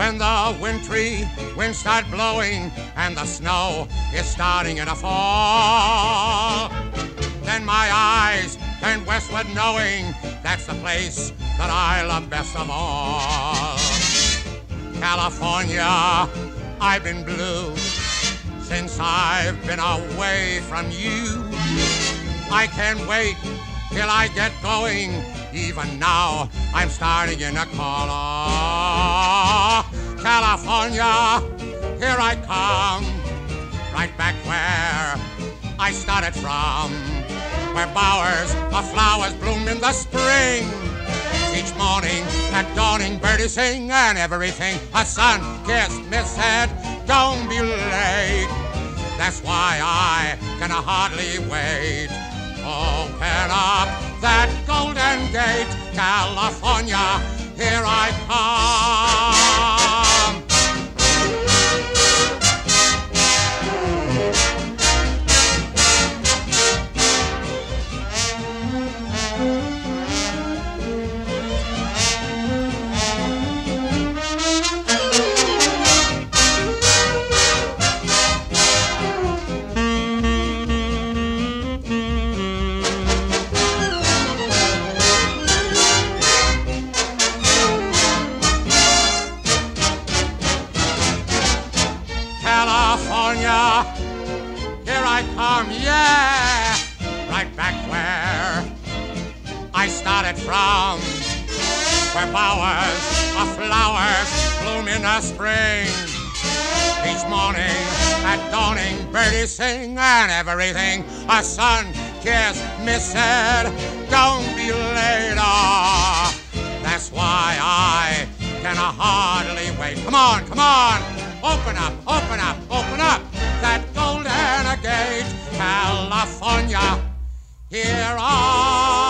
the wintry winds start blowing and the snow is starting to fall. Then my eyes turn westward knowing that's the place that I love best of all. California, I've been blue since I've been away from you. I can't wait till I get going. Even now, I'm starting in a call. California, here I come, right back where I started from, where bowers of flowers bloom in the spring. Each morning at dawning, birdies sing and everything. A sun kissed miss said, don't be late. That's why I can hardly wait. Open up that golden gate, California, here I come. California, here I come, yeah, right back where I started from, where bowers of flowers bloom in the spring. Each morning at dawning, birdies sing and everything. A sun kiss miss said, don't be late. Oh, that's why I can hardly wait. Come on, come on. Open up, open up, open up that golden gate, California. Here I